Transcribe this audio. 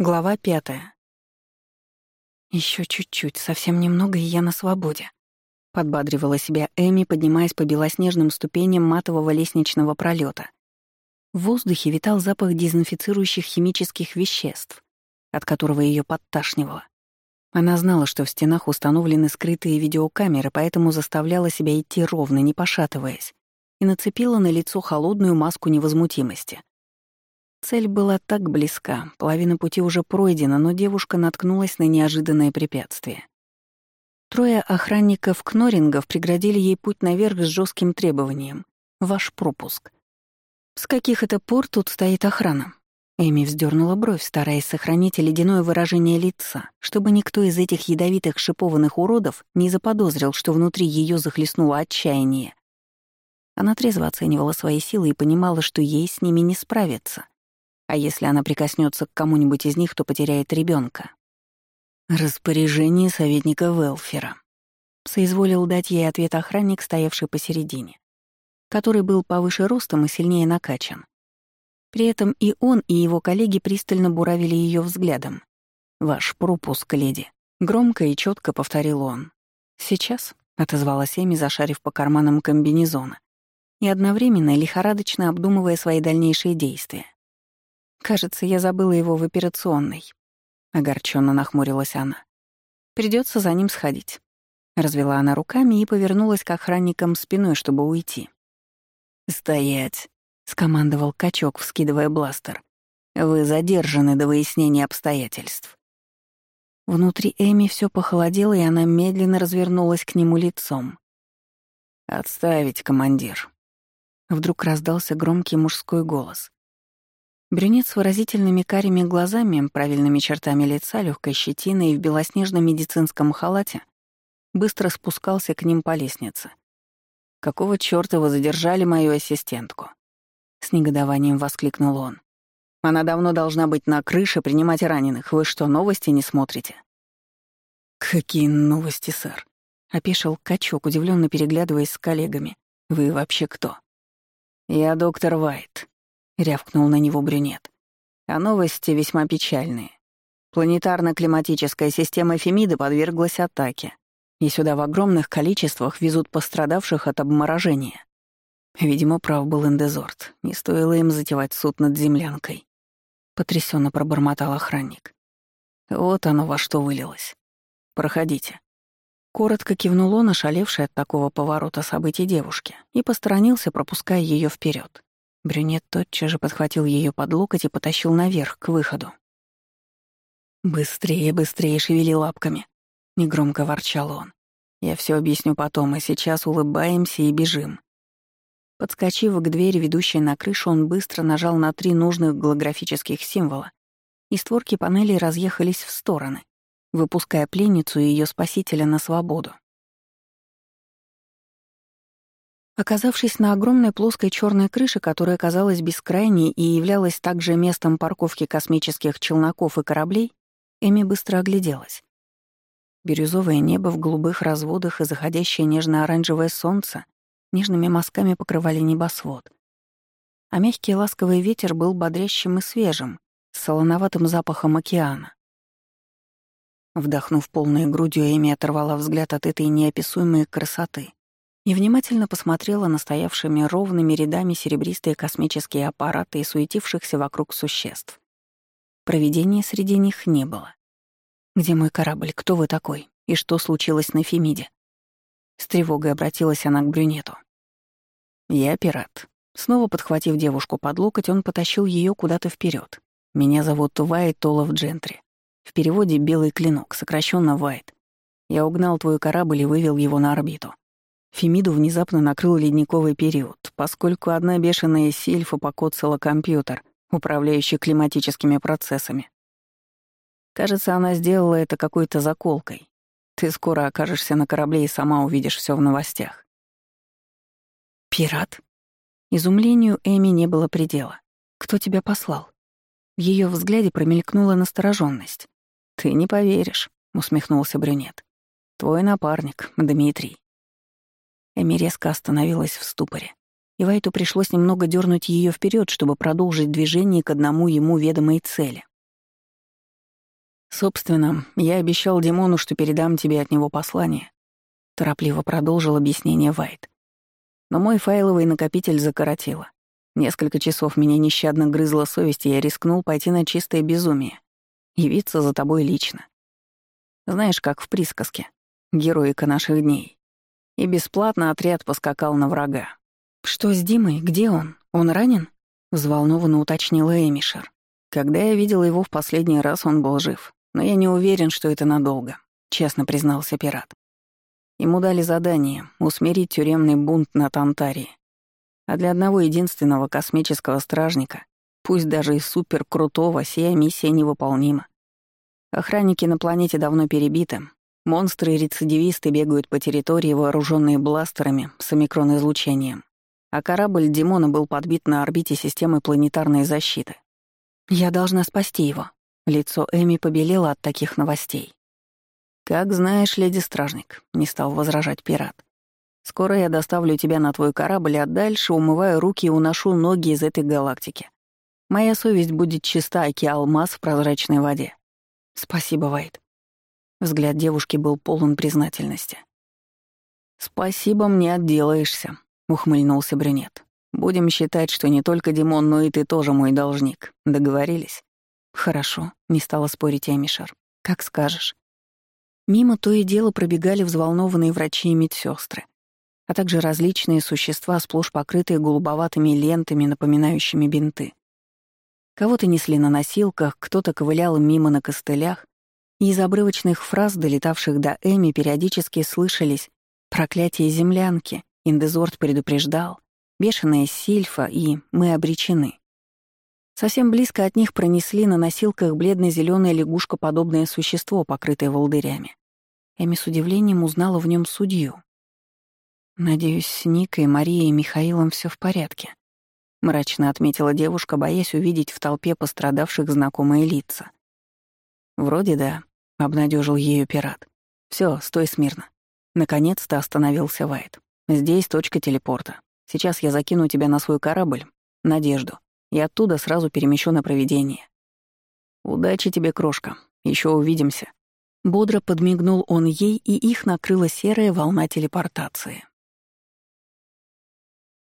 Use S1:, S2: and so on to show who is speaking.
S1: Глава пятая. Еще чуть-чуть, совсем немного, и я на свободе. Подбадривала себя Эми, поднимаясь по белоснежным ступеням матового лестничного пролета. В воздухе витал запах дезинфицирующих химических веществ, от которого ее подташнивало. Она знала, что в стенах установлены скрытые видеокамеры, поэтому заставляла себя идти ровно, не пошатываясь, и нацепила на лицо холодную маску невозмутимости. Цель была так близка, половина пути уже пройдена, но девушка наткнулась на неожиданное препятствие. Трое охранников Кнорингов преградили ей путь наверх с жестким требованием — ваш пропуск. «С каких это пор тут стоит охрана?» Эми вздернула бровь, стараясь сохранить ледяное выражение лица, чтобы никто из этих ядовитых шипованных уродов не заподозрил, что внутри ее захлестнуло отчаяние. Она трезво оценивала свои силы и понимала, что ей с ними не справиться. А если она прикоснется к кому-нибудь из них, то потеряет ребенка. Распоряжение советника Велфера. Соизволил дать ей ответ охранник, стоявший посередине, который был повыше ростом и сильнее накачан. При этом и он, и его коллеги пристально буравили ее взглядом. «Ваш пропуск, леди», — громко и четко повторил он. «Сейчас», — отозвалась Эми, зашарив по карманам комбинезона и одновременно лихорадочно обдумывая свои дальнейшие действия. Кажется, я забыла его в операционной. Огорченно нахмурилась она. Придется за ним сходить. Развела она руками и повернулась к охранникам спиной, чтобы уйти. «Стоять!» — скомандовал качок, вскидывая бластер. «Вы задержаны до выяснения обстоятельств». Внутри Эми все похолодело, и она медленно развернулась к нему лицом. «Отставить, командир!» Вдруг раздался громкий мужской голос. Брюнет с выразительными карими глазами, правильными чертами лица, легкой щетиной и в белоснежном медицинском халате быстро спускался к ним по лестнице. «Какого чёрта вы задержали мою ассистентку?» С негодованием воскликнул он. «Она давно должна быть на крыше принимать раненых. Вы что, новости не смотрите?» «Какие новости, сэр?» — опешил качок, удивленно переглядываясь с коллегами. «Вы вообще кто?» «Я доктор Вайт», — рявкнул на него брюнет. «А новости весьма печальные. Планетарно-климатическая система Фемиды подверглась атаке, и сюда в огромных количествах везут пострадавших от обморожения. Видимо, прав был Эндезорт. Не стоило им затевать суд над землянкой. Потрясенно пробормотал охранник. Вот оно во что вылилось. Проходите. Коротко кивнул он, от такого поворота событий девушки, и посторонился, пропуская ее вперед. Брюнет тотчас же подхватил ее под локоть и потащил наверх, к выходу. «Быстрее, быстрее шевели лапками», — негромко ворчал он. «Я все объясню потом, а сейчас улыбаемся и бежим». Подскочив к двери, ведущей на крышу, он быстро нажал на три нужных голографических символа, и створки панелей разъехались в стороны, выпуская пленницу и ее спасителя на свободу. Оказавшись на огромной плоской черной крыше, которая казалась бескрайней и являлась также местом парковки космических челноков и кораблей, Эми быстро огляделась. Бирюзовое небо в голубых разводах и заходящее нежно-оранжевое солнце нежными мазками покрывали небосвод. А мягкий ласковый ветер был бодрящим и свежим, с солоноватым запахом океана. Вдохнув полной грудью, Эми оторвала взгляд от этой неописуемой красоты и внимательно посмотрела на стоявшими ровными рядами серебристые космические аппараты и суетившихся вокруг существ. Провидения среди них не было. «Где мой корабль? Кто вы такой? И что случилось на Фемиде?» С тревогой обратилась она к брюнету. «Я пират». Снова подхватив девушку под локоть, он потащил ее куда-то вперед. «Меня зовут Вайт Олаф Джентри. В переводе «белый клинок», сокращенно Вайт. Я угнал твой корабль и вывел его на орбиту. Фемиду внезапно накрыл ледниковый период, поскольку одна бешеная сильфа покоцала компьютер, управляющий климатическими процессами. Кажется, она сделала это какой-то заколкой. Ты скоро окажешься на корабле и сама увидишь все в новостях. «Пират?» Изумлению Эми не было предела. «Кто тебя послал?» В ее взгляде промелькнула настороженность. «Ты не поверишь», — усмехнулся брюнет. «Твой напарник, Дмитрий». Эми резко остановилась в ступоре. И Вайту пришлось немного дернуть ее вперед, чтобы продолжить движение к одному ему ведомой цели. Собственно, я обещал Димону, что передам тебе от него послание. Торопливо продолжил объяснение Вайт. Но мой файловый накопитель закоротило. Несколько часов меня нещадно грызла совесть, и я рискнул пойти на чистое безумие. Явиться за тобой лично. Знаешь, как в присказке. Героика наших дней. И бесплатно отряд поскакал на врага. «Что с Димой? Где он? Он ранен?» — взволнованно уточнила Эмишер. «Когда я видел его в последний раз, он был жив. Но я не уверен, что это надолго», — честно признался пират. Ему дали задание — усмирить тюремный бунт на Тантарии. А для одного единственного космического стражника, пусть даже и суперкрутого, сия миссия невыполнима. Охранники на планете давно перебиты, монстры и рецидивисты бегают по территории, вооруженные бластерами с омикрон-излучением, а корабль Димона был подбит на орбите системы планетарной защиты. «Я должна спасти его». Лицо Эми побелело от таких новостей. «Как знаешь, леди-стражник», — не стал возражать пират. «Скоро я доставлю тебя на твой корабль, а дальше умываю руки и уношу ноги из этой галактики. Моя совесть будет чиста, аки алмаз в прозрачной воде». «Спасибо, Вайт». Взгляд девушки был полон признательности. «Спасибо, мне отделаешься», — ухмыльнулся брюнет. «Будем считать, что не только Димон, но и ты тоже мой должник. Договорились?» «Хорошо», — не стала спорить Эмишер. «Как скажешь». Мимо то и дело пробегали взволнованные врачи и медсестры, а также различные существа, сплошь покрытые голубоватыми лентами, напоминающими бинты. Кого-то несли на носилках, кто-то ковылял мимо на костылях, из обрывочных фраз, долетавших до Эми, периодически слышались «проклятие землянки», «Индезорт предупреждал», «бешеная сильфа» и «мы обречены». Совсем близко от них пронесли на носилках бледно-зеленое лягушкоподобное существо, покрытое волдырями. Эми с удивлением узнала в нем судью. «Надеюсь, с Никой, Марией и Михаилом все в порядке», — мрачно отметила девушка, боясь увидеть в толпе пострадавших знакомые лица. «Вроде да», — обнадежил ее пират. Все, стой смирно». Наконец-то остановился Вайт. «Здесь точка телепорта. Сейчас я закину тебя на свой корабль, Надежду, и оттуда сразу перемещу на проведение. Удачи тебе, крошка. Еще увидимся». Бодро подмигнул он ей, и их накрыла серая волна телепортации.